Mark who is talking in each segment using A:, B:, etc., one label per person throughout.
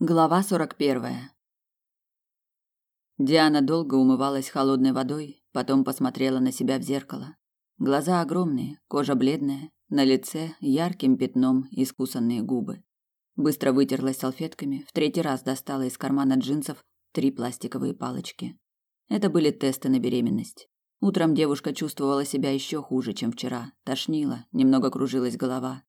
A: Глава сорок первая. Диана долго умывалась холодной водой, потом посмотрела на себя в зеркало. Глаза огромные, кожа бледная, на лице ярким пятном искусанные губы. Быстро вытерлась салфетками, в третий раз достала из кармана джинсов три пластиковые палочки. Это были тесты на беременность. Утром девушка чувствовала себя еще хуже, чем вчера. Тошнила, немного кружилась голова.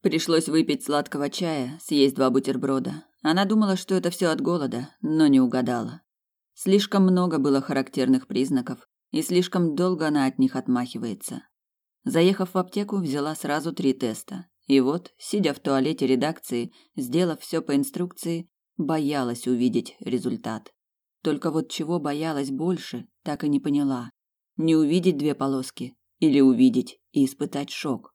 A: Пришлось выпить сладкого чая, съесть два бутерброда. Она думала, что это все от голода, но не угадала. Слишком много было характерных признаков, и слишком долго она от них отмахивается. Заехав в аптеку, взяла сразу три теста. И вот, сидя в туалете редакции, сделав все по инструкции, боялась увидеть результат. Только вот чего боялась больше, так и не поняла. Не увидеть две полоски или увидеть и испытать шок.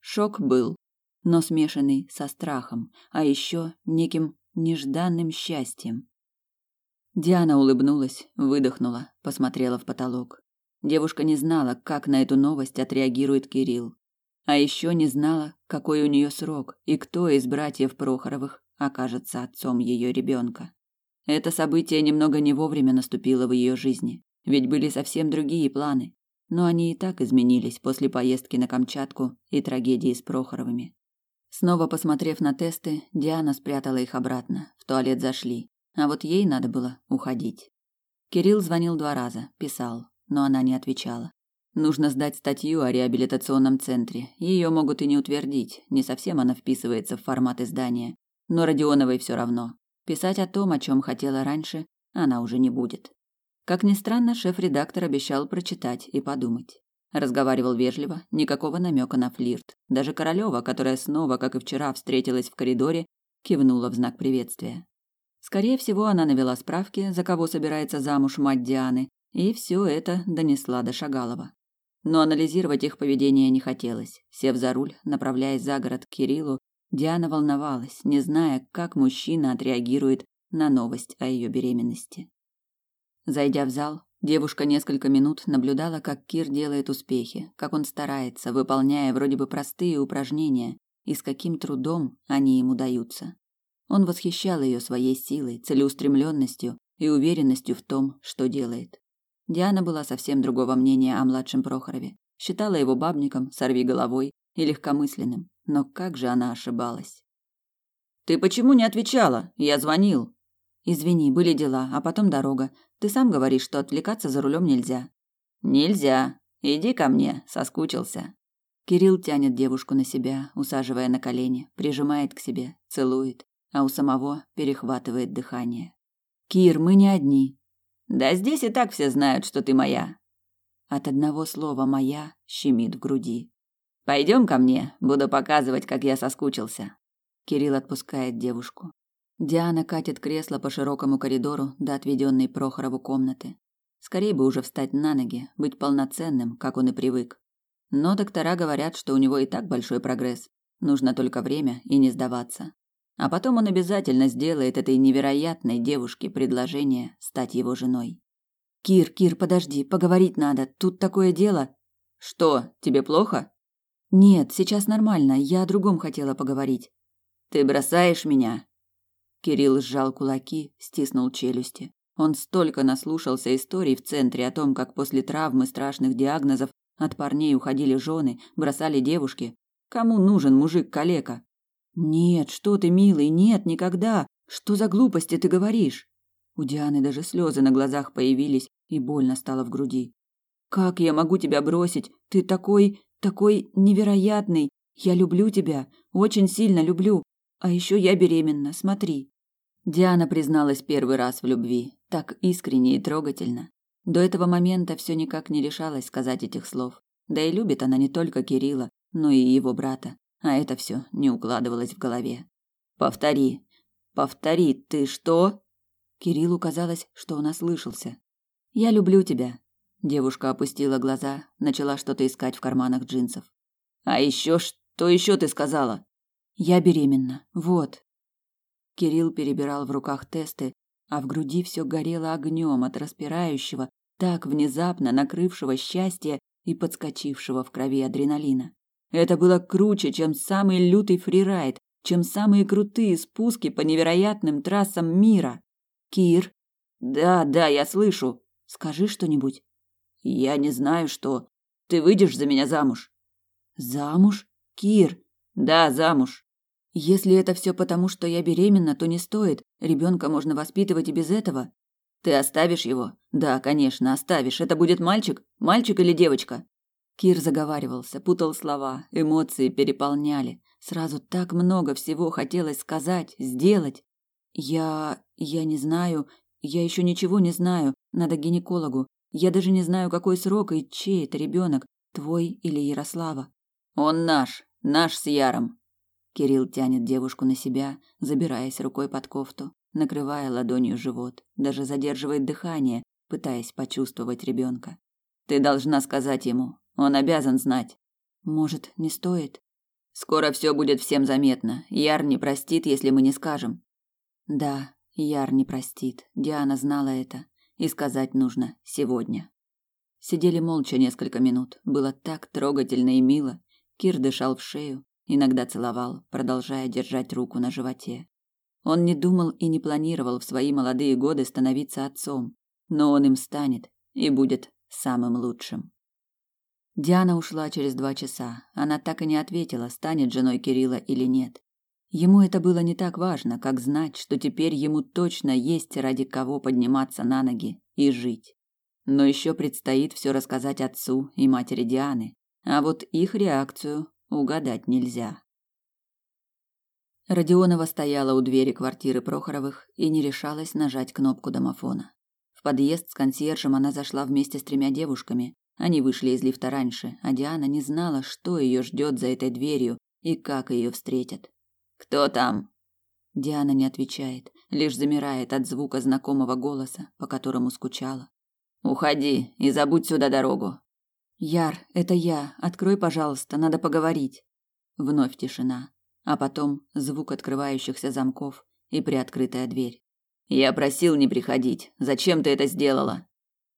A: Шок был, но смешанный со страхом, а еще неким нежданным счастьем. Диана улыбнулась, выдохнула, посмотрела в потолок. Девушка не знала, как на эту новость отреагирует Кирилл. А еще не знала, какой у нее срок и кто из братьев Прохоровых окажется отцом ее ребенка. Это событие немного не вовремя наступило в ее жизни, ведь были совсем другие планы, но они и так изменились после поездки на Камчатку и трагедии с Прохоровыми. Снова посмотрев на тесты, Диана спрятала их обратно. В туалет зашли. А вот ей надо было уходить. Кирилл звонил два раза, писал, но она не отвечала. Нужно сдать статью о реабилитационном центре. Ее могут и не утвердить, не совсем она вписывается в формат издания. Но Родионовой все равно. Писать о том, о чем хотела раньше, она уже не будет. Как ни странно, шеф-редактор обещал прочитать и подумать. Разговаривал вежливо, никакого намека на флирт. Даже Королева, которая снова, как и вчера, встретилась в коридоре, кивнула в знак приветствия. Скорее всего, она навела справки, за кого собирается замуж мать Дианы, и все это донесла до Шагалова. Но анализировать их поведение не хотелось. Сев за руль, направляясь за город к Кириллу, Диана волновалась, не зная, как мужчина отреагирует на новость о ее беременности. Зайдя в зал, Девушка несколько минут наблюдала, как Кир делает успехи, как он старается, выполняя вроде бы простые упражнения, и с каким трудом они ему даются. Он восхищал ее своей силой, целеустремленностью и уверенностью в том, что делает. Диана была совсем другого мнения о младшем Прохорове. Считала его бабником, сорви головой и легкомысленным. Но как же она ошибалась? «Ты почему не отвечала? Я звонил», Извини, были дела, а потом дорога. Ты сам говоришь, что отвлекаться за рулем нельзя. Нельзя. Иди ко мне, соскучился. Кирилл тянет девушку на себя, усаживая на колени, прижимает к себе, целует, а у самого перехватывает дыхание. Кир, мы не одни. Да здесь и так все знают, что ты моя. От одного слова моя щемит в груди. Пойдем ко мне, буду показывать, как я соскучился. Кирилл отпускает девушку. Диана катит кресло по широкому коридору до отведенной Прохорову комнаты. Скорее бы уже встать на ноги, быть полноценным, как он и привык. Но доктора говорят, что у него и так большой прогресс. Нужно только время и не сдаваться. А потом он обязательно сделает этой невероятной девушке предложение стать его женой. Кир, Кир, подожди, поговорить надо. Тут такое дело. Что, тебе плохо? Нет, сейчас нормально. Я о другом хотела поговорить. Ты бросаешь меня? Кирилл сжал кулаки, стиснул челюсти. Он столько наслушался историй в центре о том, как после травмы страшных диагнозов от парней уходили жены, бросали девушки. Кому нужен мужик-калека? Нет, что ты, милый, нет, никогда. Что за глупости ты говоришь? У Дианы даже слезы на глазах появились, и больно стало в груди. Как я могу тебя бросить? Ты такой, такой невероятный. Я люблю тебя, очень сильно люблю. А еще я беременна, смотри. Диана призналась первый раз в любви, так искренне и трогательно. До этого момента все никак не решалась сказать этих слов. Да и любит она не только Кирилла, но и его брата, а это все не укладывалось в голове. Повтори. Повтори, ты что? Кириллу казалось, что он ослышался. Я люблю тебя. Девушка опустила глаза, начала что-то искать в карманах джинсов. А еще что еще ты сказала? Я беременна. Вот. Кирилл перебирал в руках тесты, а в груди все горело огнем от распирающего, так внезапно накрывшего счастья и подскочившего в крови адреналина. Это было круче, чем самый лютый фрирайд, чем самые крутые спуски по невероятным трассам мира. Кир? Да, да, я слышу. Скажи что-нибудь. Я не знаю, что. Ты выйдешь за меня замуж? Замуж? Кир? Да, замуж. Если это все потому, что я беременна, то не стоит. Ребенка можно воспитывать и без этого. Ты оставишь его? Да, конечно, оставишь. Это будет мальчик? Мальчик или девочка? Кир заговаривался, путал слова, эмоции переполняли. Сразу так много всего хотелось сказать, сделать. Я... я не знаю, я еще ничего не знаю, надо к гинекологу. Я даже не знаю, какой срок и чей это ребенок, твой или Ярослава. Он наш, наш с Яром. Кирилл тянет девушку на себя, забираясь рукой под кофту, накрывая ладонью живот, даже задерживает дыхание, пытаясь почувствовать ребенка. Ты должна сказать ему, он обязан знать. Может, не стоит? Скоро все будет всем заметно. Яр не простит, если мы не скажем. Да, Яр не простит. Диана знала это, и сказать нужно сегодня. Сидели молча несколько минут. Было так трогательно и мило. Кир дышал в шею, иногда целовал, продолжая держать руку на животе. Он не думал и не планировал в свои молодые годы становиться отцом, но он им станет и будет самым лучшим. Диана ушла через два часа. Она так и не ответила, станет женой Кирилла или нет. Ему это было не так важно, как знать, что теперь ему точно есть ради кого подниматься на ноги и жить. Но еще предстоит все рассказать отцу и матери Дианы, а вот их реакцию угадать нельзя. Родионова стояла у двери квартиры Прохоровых и не решалась нажать кнопку домофона. В подъезд с консьержем она зашла вместе с тремя девушками, они вышли из лифта раньше, а Диана не знала, что ее ждет за этой дверью и как ее встретят. Кто там? Диана не отвечает, лишь замирает от звука знакомого голоса, по которому скучала. Уходи и забудь сюда дорогу. Яр, это я. Открой, пожалуйста, надо поговорить. Вновь тишина, а потом звук открывающихся замков и приоткрытая дверь. Я просил не приходить. Зачем ты это сделала?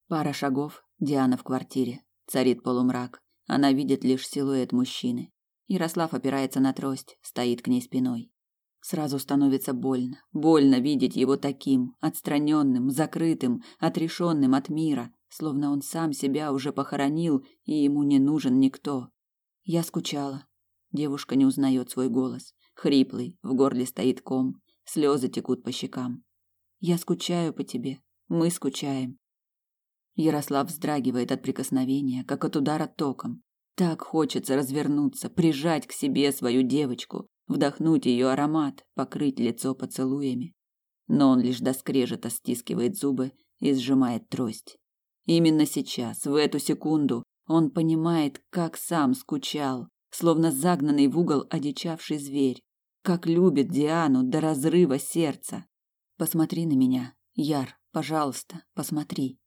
A: Пара шагов, Диана в квартире. Царит полумрак. Она видит лишь силуэт мужчины. Ярослав опирается на трость, стоит к ней спиной. Сразу становится больно. Больно видеть его таким, отстраненным, закрытым, отрешенным от мира, словно он сам себя уже похоронил, и ему не нужен никто. Я скучала. Девушка не узнает свой голос. Хриплый, в горле стоит ком, слезы текут по щекам. Я скучаю по тебе. Мы скучаем. Ярослав вздрагивает от прикосновения, как от удара током. Так хочется развернуться, прижать к себе свою девочку, вдохнуть ее аромат, покрыть лицо поцелуями. Но он лишь до скрежета стискивает зубы и сжимает трость. Именно сейчас, в эту секунду, он понимает, как сам скучал, словно загнанный в угол одичавший зверь, как любит Диану до разрыва сердца. Посмотри на меня, Яр, пожалуйста, посмотри.